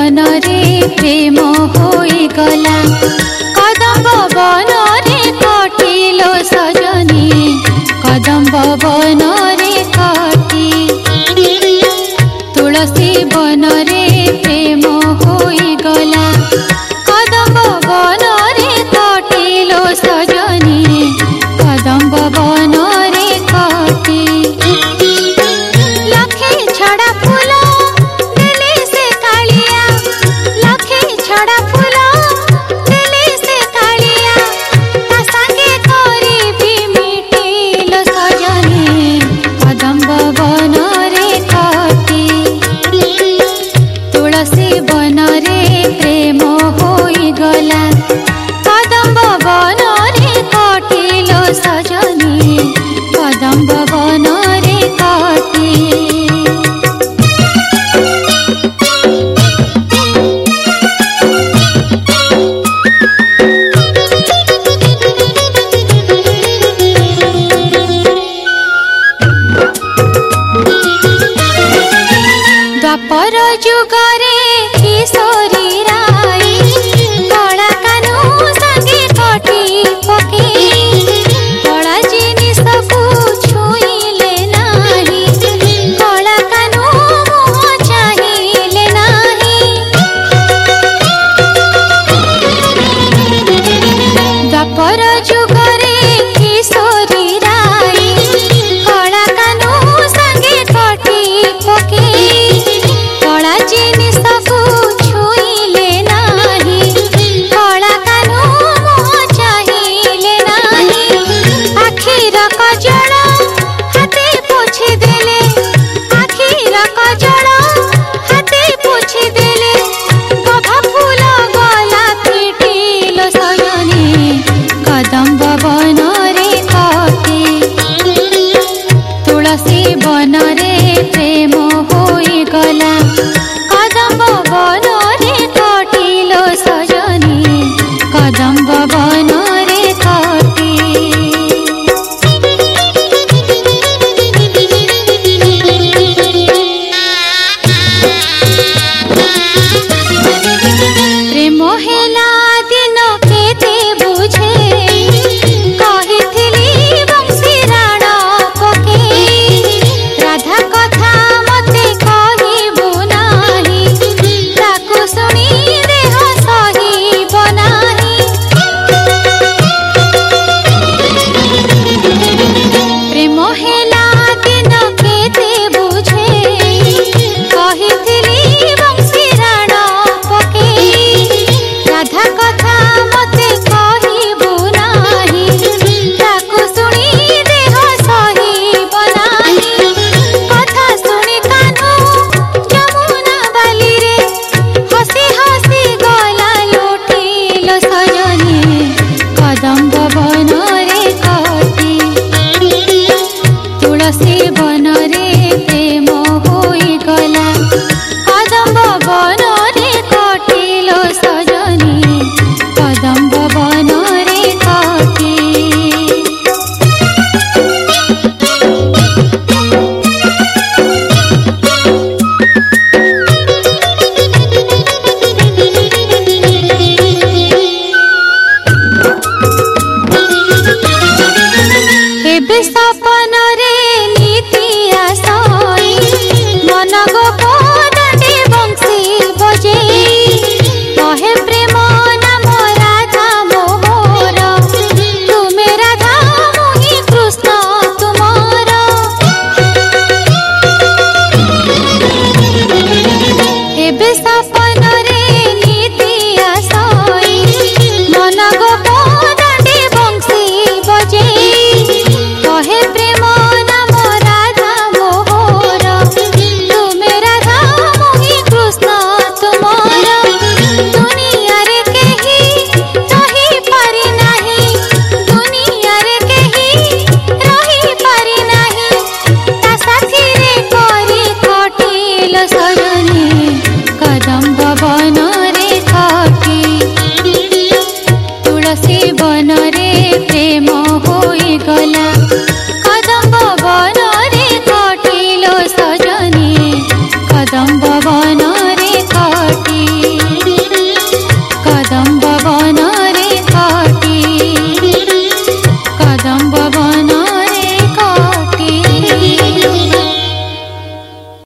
ବନରେ ପ୍ରେମ ହୋଇଗଲା କଦମ୍ବ ବନରେ କଟିଲ ସଜନୀ। କଦମ୍ବ ବନରେ Baba you got Radha stop by